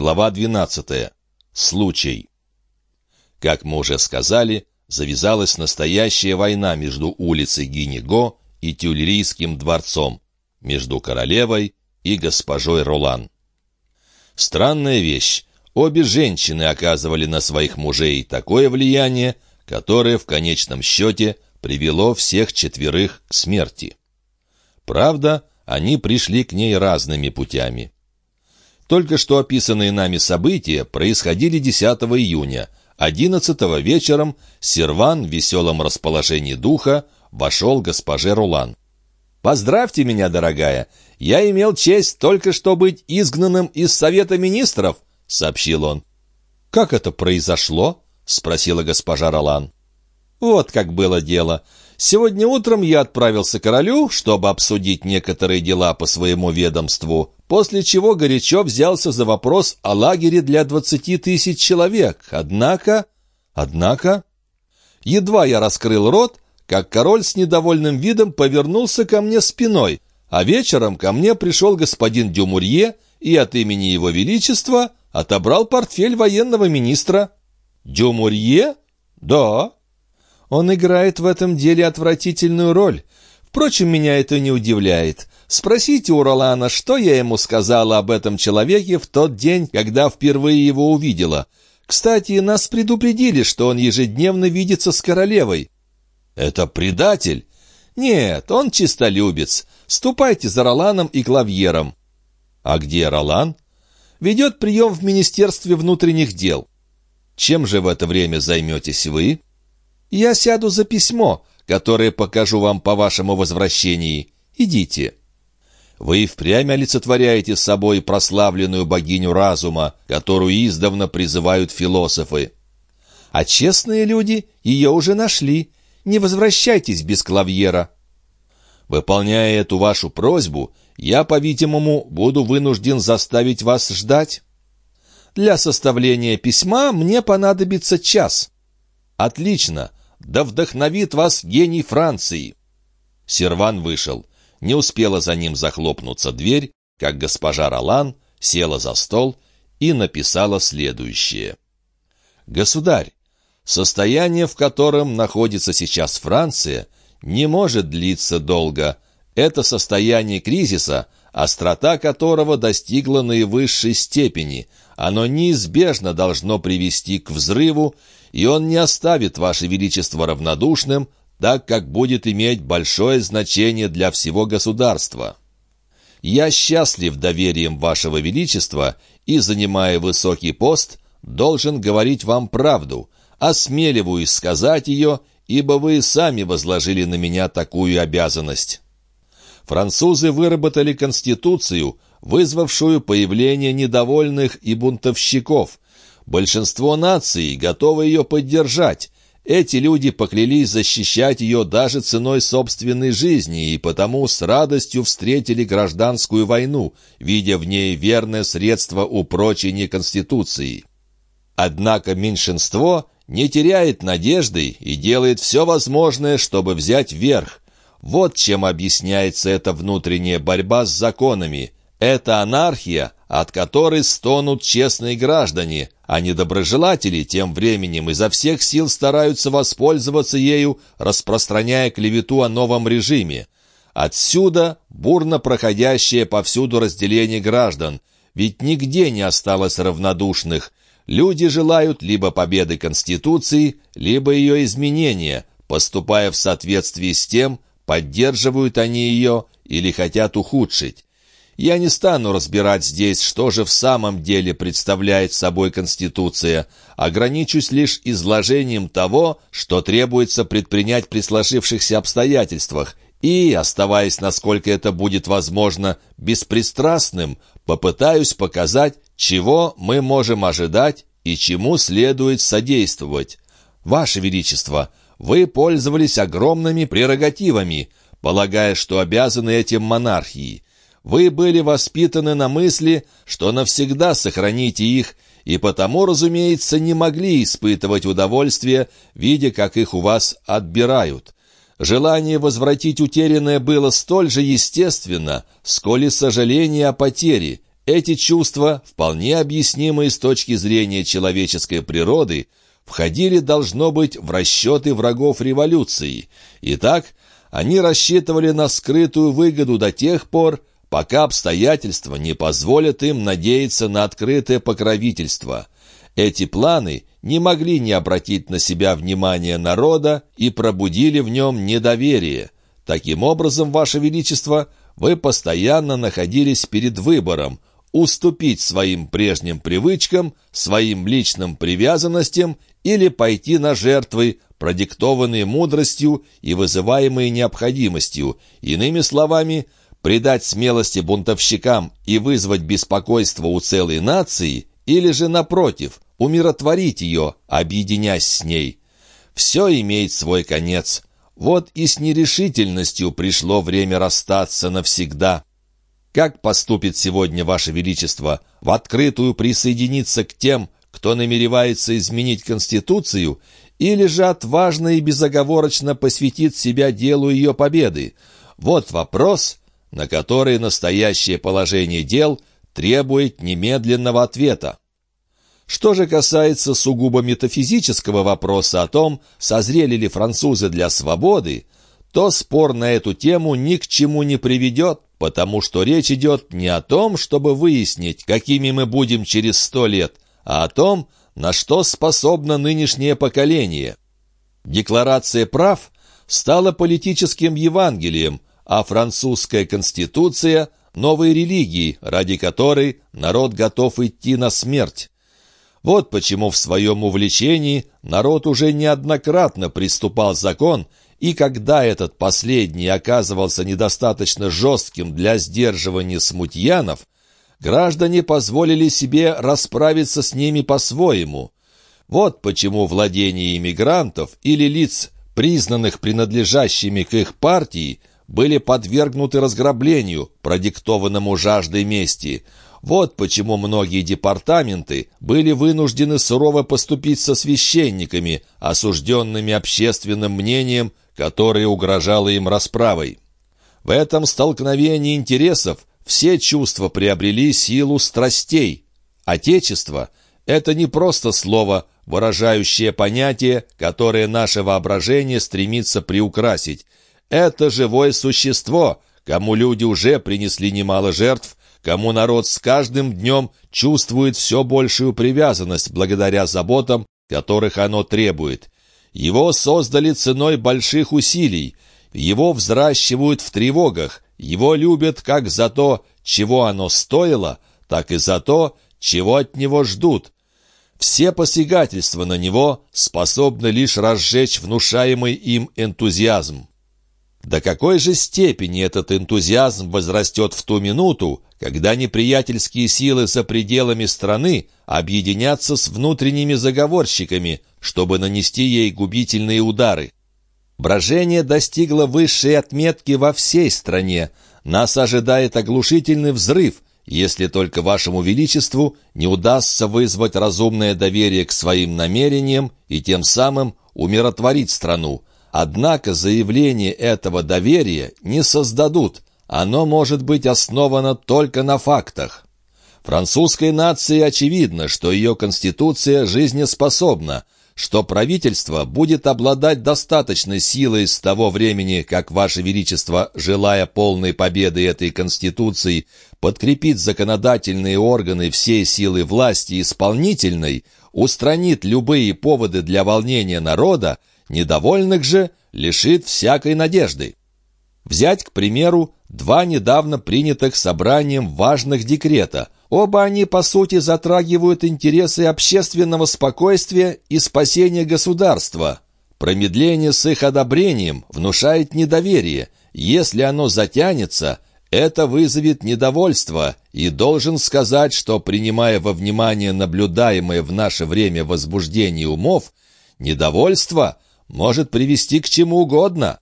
Глава 12. Случай. Как мы уже сказали, завязалась настоящая война между улицей Гинего и Тюльрийским дворцом, между королевой и госпожой Ролан. Странная вещь. Обе женщины оказывали на своих мужей такое влияние, которое в конечном счете привело всех четверых к смерти. Правда, они пришли к ней разными путями. Только что описанные нами события происходили 10 июня. 11 вечером Серван в веселом расположении духа вошел госпоже Рулан. «Поздравьте меня, дорогая! Я имел честь только что быть изгнанным из Совета Министров», — сообщил он. «Как это произошло?» — спросила госпожа Ролан. «Вот как было дело. Сегодня утром я отправился к королю, чтобы обсудить некоторые дела по своему ведомству, после чего горячо взялся за вопрос о лагере для двадцати тысяч человек. Однако... Однако... Едва я раскрыл рот, как король с недовольным видом повернулся ко мне спиной, а вечером ко мне пришел господин Дюмурье и от имени его величества отобрал портфель военного министра. «Дюмурье? Да, он играет в этом деле отвратительную роль. Впрочем, меня это не удивляет. Спросите у Ролана, что я ему сказала об этом человеке в тот день, когда впервые его увидела. Кстати, нас предупредили, что он ежедневно видится с королевой. Это предатель? Нет, он чистолюбец. Ступайте за Роланом и Клавьером. А где Ролан? Ведет прием в Министерстве внутренних дел. Чем же в это время займетесь вы? Я сяду за письмо, которое покажу вам по вашему возвращении. Идите». Вы впрямь олицетворяете собой прославленную богиню разума, которую издавна призывают философы. А честные люди ее уже нашли. Не возвращайтесь без клавьера. Выполняя эту вашу просьбу, я, по-видимому, буду вынужден заставить вас ждать. Для составления письма мне понадобится час. Отлично. Да вдохновит вас гений Франции!» Серван вышел. Не успела за ним захлопнуться дверь, как госпожа Ролан села за стол и написала следующее. «Государь, состояние, в котором находится сейчас Франция, не может длиться долго. Это состояние кризиса, острота которого достигла наивысшей степени. Оно неизбежно должно привести к взрыву, и он не оставит Ваше Величество равнодушным, так как будет иметь большое значение для всего государства. Я счастлив доверием Вашего Величества и, занимая высокий пост, должен говорить вам правду, осмеливаюсь сказать ее, ибо вы сами возложили на меня такую обязанность. Французы выработали конституцию, вызвавшую появление недовольных и бунтовщиков, Большинство наций готовы ее поддержать. Эти люди поклялись защищать ее даже ценой собственной жизни и потому с радостью встретили гражданскую войну, видя в ней верное средство упрочения Конституции. Однако меньшинство не теряет надежды и делает все возможное, чтобы взять верх. Вот чем объясняется эта внутренняя борьба с законами. Это анархия, от которой стонут честные граждане, а недоброжелатели тем временем изо всех сил стараются воспользоваться ею, распространяя клевету о новом режиме. Отсюда бурно проходящее повсюду разделение граждан, ведь нигде не осталось равнодушных. Люди желают либо победы Конституции, либо ее изменения, поступая в соответствии с тем, поддерживают они ее или хотят ухудшить. Я не стану разбирать здесь, что же в самом деле представляет собой Конституция, ограничусь лишь изложением того, что требуется предпринять при сложившихся обстоятельствах, и, оставаясь, насколько это будет возможно, беспристрастным, попытаюсь показать, чего мы можем ожидать и чему следует содействовать. Ваше Величество, вы пользовались огромными прерогативами, полагая, что обязаны этим монархии. Вы были воспитаны на мысли, что навсегда сохраните их, и потому, разумеется, не могли испытывать удовольствие, видя, как их у вас отбирают. Желание возвратить утерянное было столь же естественно, сколь и сожаление о потере. Эти чувства, вполне объяснимые с точки зрения человеческой природы, входили, должно быть, в расчеты врагов революции. Итак, они рассчитывали на скрытую выгоду до тех пор, пока обстоятельства не позволят им надеяться на открытое покровительство. Эти планы не могли не обратить на себя внимание народа и пробудили в нем недоверие. Таким образом, Ваше Величество, вы постоянно находились перед выбором уступить своим прежним привычкам, своим личным привязанностям или пойти на жертвы, продиктованные мудростью и вызываемые необходимостью, иными словами, придать смелости бунтовщикам и вызвать беспокойство у целой нации, или же, напротив, умиротворить ее, объединясь с ней. Все имеет свой конец. Вот и с нерешительностью пришло время расстаться навсегда. Как поступит сегодня Ваше Величество? В открытую присоединиться к тем, кто намеревается изменить Конституцию, или же отважно и безоговорочно посвятит себя делу ее победы? Вот вопрос, на который настоящее положение дел требует немедленного ответа. Что же касается сугубо метафизического вопроса о том, созрели ли французы для свободы, то спор на эту тему ни к чему не приведет, потому что речь идет не о том, чтобы выяснить, какими мы будем через сто лет, а о том, на что способно нынешнее поколение. Декларация прав стала политическим Евангелием, а французская конституция – новой религией, ради которой народ готов идти на смерть. Вот почему в своем увлечении народ уже неоднократно приступал закон и когда этот последний оказывался недостаточно жестким для сдерживания смутьянов, граждане позволили себе расправиться с ними по-своему. Вот почему владения иммигрантов или лиц, признанных принадлежащими к их партии, были подвергнуты разграблению, продиктованному жаждой мести. Вот почему многие департаменты были вынуждены сурово поступить со священниками, осужденными общественным мнением которое угрожало им расправой. В этом столкновении интересов все чувства приобрели силу страстей. Отечество — это не просто слово, выражающее понятие, которое наше воображение стремится приукрасить. Это живое существо, кому люди уже принесли немало жертв, кому народ с каждым днем чувствует все большую привязанность благодаря заботам, которых оно требует. Его создали ценой больших усилий, его взращивают в тревогах, его любят как за то, чего оно стоило, так и за то, чего от него ждут. Все посягательства на него способны лишь разжечь внушаемый им энтузиазм. До какой же степени этот энтузиазм возрастет в ту минуту, когда неприятельские силы за пределами страны объединятся с внутренними заговорщиками, чтобы нанести ей губительные удары. Брожение достигло высшей отметки во всей стране. Нас ожидает оглушительный взрыв, если только вашему величеству не удастся вызвать разумное доверие к своим намерениям и тем самым умиротворить страну. Однако заявление этого доверия не создадут, оно может быть основано только на фактах. Французской нации очевидно, что ее конституция жизнеспособна, что правительство будет обладать достаточной силой с того времени, как Ваше Величество, желая полной победы этой Конституции, подкрепит законодательные органы всей силы власти исполнительной, устранит любые поводы для волнения народа, недовольных же лишит всякой надежды. Взять, к примеру, два недавно принятых собранием важных декрета. Оба они, по сути, затрагивают интересы общественного спокойствия и спасения государства. Промедление с их одобрением внушает недоверие. Если оно затянется, это вызовет недовольство, и должен сказать, что, принимая во внимание наблюдаемое в наше время возбуждение умов, недовольство может привести к чему угодно.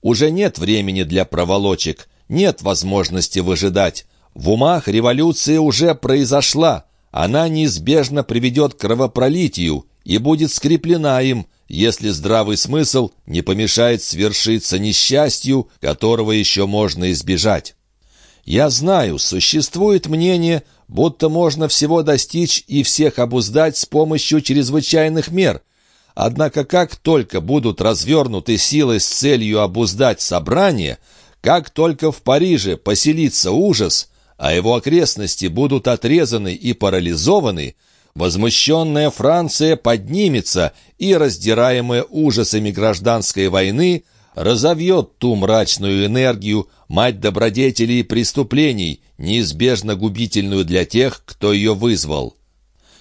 Уже нет времени для проволочек, нет возможности выжидать. В умах революция уже произошла, она неизбежно приведет к кровопролитию и будет скреплена им, если здравый смысл не помешает свершиться несчастью, которого еще можно избежать. Я знаю, существует мнение, будто можно всего достичь и всех обуздать с помощью чрезвычайных мер. Однако как только будут развернуты силы с целью обуздать собрание, как только в Париже поселится ужас, а его окрестности будут отрезаны и парализованы, возмущенная Франция поднимется и, раздираемая ужасами гражданской войны, разовьет ту мрачную энергию, мать добродетелей и преступлений, неизбежно губительную для тех, кто ее вызвал.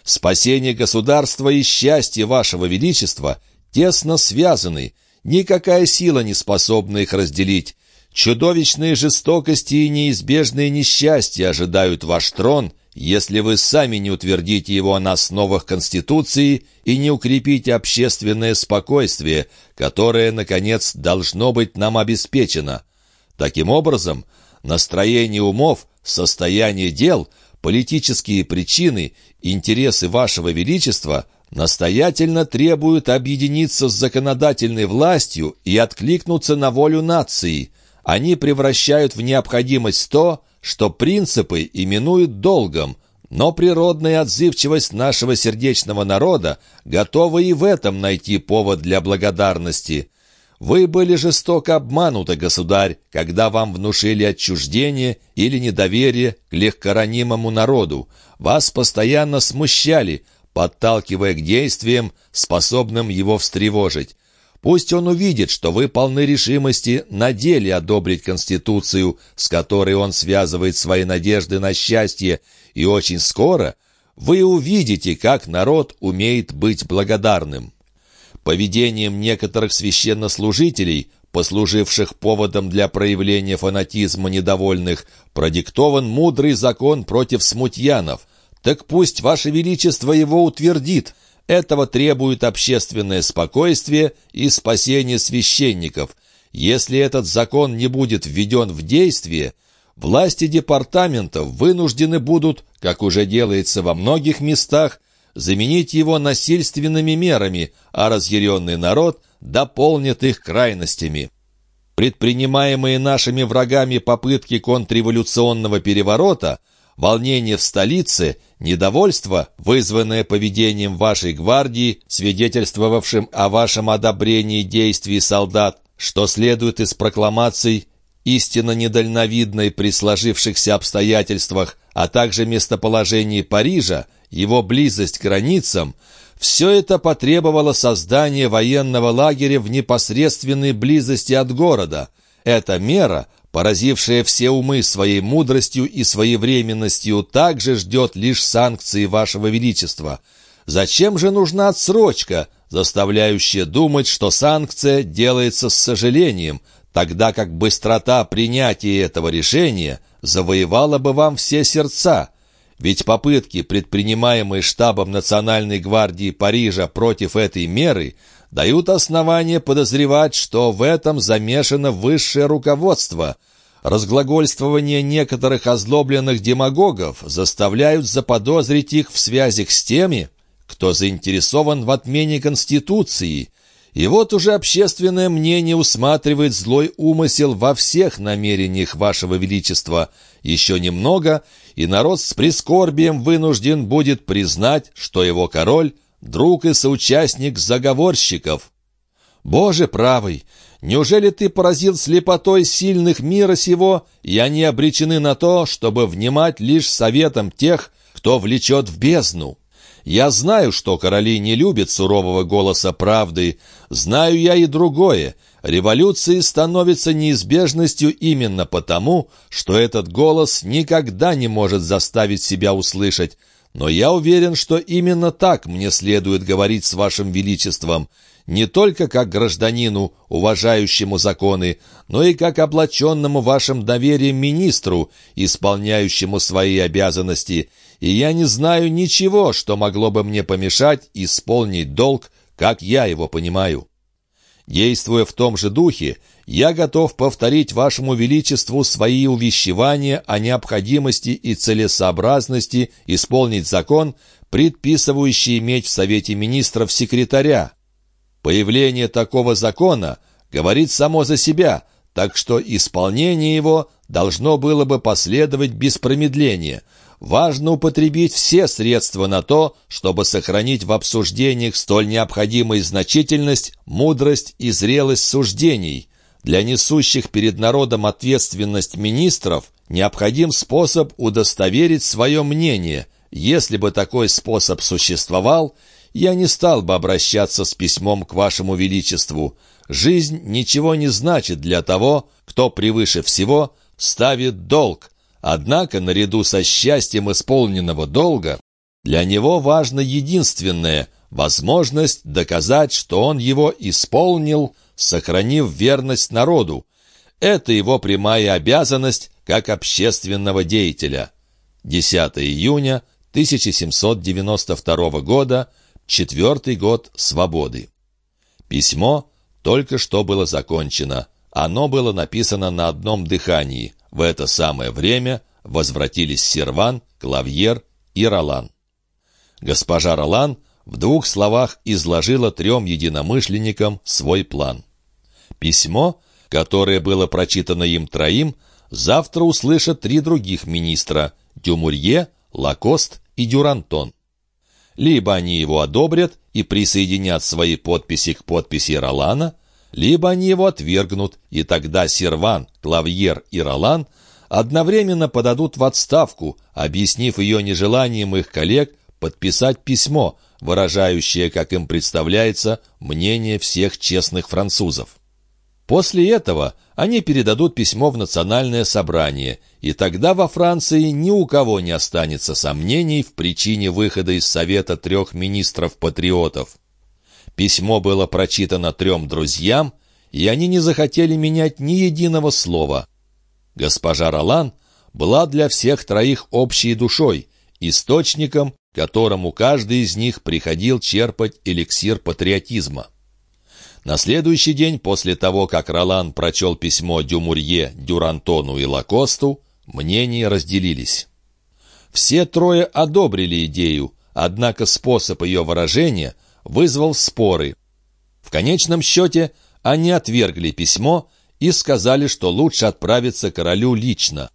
Спасение государства и счастье вашего величества тесно связаны, никакая сила не способна их разделить. Чудовищные жестокости и неизбежные несчастья ожидают ваш трон, если вы сами не утвердите его на основах Конституции и не укрепите общественное спокойствие, которое, наконец, должно быть нам обеспечено. Таким образом, настроение умов, состояние дел, политические причины, интересы вашего величества настоятельно требуют объединиться с законодательной властью и откликнуться на волю нации. Они превращают в необходимость то, что принципы именуют долгом, но природная отзывчивость нашего сердечного народа готова и в этом найти повод для благодарности. Вы были жестоко обмануты, государь, когда вам внушили отчуждение или недоверие к легкоранимому народу. Вас постоянно смущали, подталкивая к действиям, способным его встревожить. Пусть он увидит, что вы полны решимости на деле одобрить Конституцию, с которой он связывает свои надежды на счастье, и очень скоро вы увидите, как народ умеет быть благодарным. Поведением некоторых священнослужителей, послуживших поводом для проявления фанатизма недовольных, продиктован мудрый закон против смутьянов. Так пусть Ваше Величество его утвердит – этого требует общественное спокойствие и спасение священников. Если этот закон не будет введен в действие, власти департаментов вынуждены будут, как уже делается во многих местах, заменить его насильственными мерами, а разъяренный народ дополнит их крайностями. Предпринимаемые нашими врагами попытки контрреволюционного переворота – волнение в столице, недовольство, вызванное поведением вашей гвардии, свидетельствовавшим о вашем одобрении действий солдат, что следует из прокламаций, истинно недальновидной при сложившихся обстоятельствах, а также местоположении Парижа, его близость к границам, все это потребовало создания военного лагеря в непосредственной близости от города. Эта мера поразившая все умы своей мудростью и своевременностью, также ждет лишь санкции вашего величества. Зачем же нужна отсрочка, заставляющая думать, что санкция делается с сожалением, тогда как быстрота принятия этого решения завоевала бы вам все сердца? Ведь попытки, предпринимаемые штабом Национальной гвардии Парижа против этой меры – дают основания подозревать, что в этом замешано высшее руководство. Разглагольствования некоторых озлобленных демагогов заставляют заподозрить их в связях с теми, кто заинтересован в отмене Конституции. И вот уже общественное мнение усматривает злой умысел во всех намерениях Вашего Величества. Еще немного, и народ с прискорбием вынужден будет признать, что его король друг и соучастник заговорщиков. Боже правый, неужели ты поразил слепотой сильных мира сего, и они обречены на то, чтобы внимать лишь советом тех, кто влечет в бездну? Я знаю, что короли не любят сурового голоса правды, знаю я и другое. Революции становятся неизбежностью именно потому, что этот голос никогда не может заставить себя услышать, но я уверен, что именно так мне следует говорить с вашим величеством, не только как гражданину, уважающему законы, но и как облаченному вашим доверием министру, исполняющему свои обязанности, и я не знаю ничего, что могло бы мне помешать исполнить долг, как я его понимаю. Действуя в том же духе, я готов повторить вашему величеству свои увещевания о необходимости и целесообразности исполнить закон, предписывающий иметь в Совете министров секретаря. Появление такого закона говорит само за себя, так что исполнение его должно было бы последовать без промедления. Важно употребить все средства на то, чтобы сохранить в обсуждениях столь необходимую значительность, мудрость и зрелость суждений. Для несущих перед народом ответственность министров необходим способ удостоверить свое мнение. Если бы такой способ существовал, я не стал бы обращаться с письмом к вашему величеству. Жизнь ничего не значит для того, кто превыше всего ставит долг. Однако, наряду со счастьем исполненного долга, для него важно единственное — возможность доказать, что он его исполнил, сохранив верность народу. Это его прямая обязанность как общественного деятеля. 10 июня 1792 года, четвертый год свободы. Письмо только что было закончено. Оно было написано на одном дыхании. В это самое время возвратились Серван, Клавьер и Ролан. Госпожа Ролан в двух словах изложила трем единомышленникам свой план. Письмо, которое было прочитано им троим, завтра услышат три других министра – Дюмурье, Лакост и Дюрантон. Либо они его одобрят и присоединят свои подписи к подписи Ролана, либо они его отвергнут, и тогда Серван, Клавьер и Ролан одновременно подадут в отставку, объяснив ее нежеланием их коллег подписать письмо, выражающее, как им представляется, мнение всех честных французов. После этого они передадут письмо в национальное собрание, и тогда во Франции ни у кого не останется сомнений в причине выхода из Совета трех министров-патриотов. Письмо было прочитано трем друзьям, и они не захотели менять ни единого слова. Госпожа Ролан была для всех троих общей душой, источником, которому каждый из них приходил черпать эликсир патриотизма. На следующий день после того, как Ролан прочел письмо Дюмурье, Дюрантону и Лакосту, мнения разделились. Все трое одобрили идею, однако способ ее выражения вызвал споры. В конечном счете они отвергли письмо и сказали, что лучше отправиться королю лично.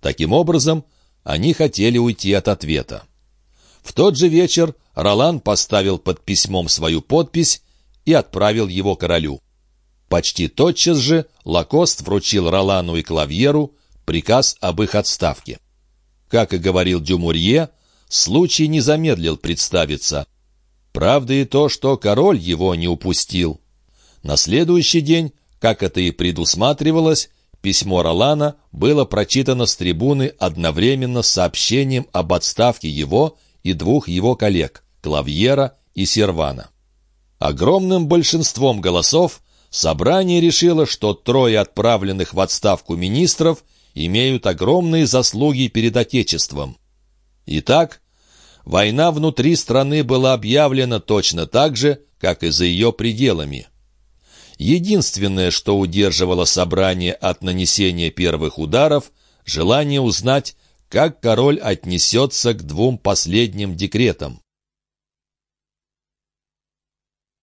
Таким образом, они хотели уйти от ответа. В тот же вечер Ролан поставил под письмом свою подпись и отправил его королю. Почти тотчас же Лакост вручил Ролану и Клавьеру приказ об их отставке. Как и говорил Дюмурье, случай не замедлил представиться. Правда и то, что король его не упустил. На следующий день, как это и предусматривалось, письмо Ролана было прочитано с трибуны одновременно с сообщением об отставке его и двух его коллег, Клавьера и Сервана. Огромным большинством голосов собрание решило, что трое отправленных в отставку министров имеют огромные заслуги перед Отечеством. Итак, война внутри страны была объявлена точно так же, как и за ее пределами. Единственное, что удерживало собрание от нанесения первых ударов, желание узнать, как король отнесется к двум последним декретам.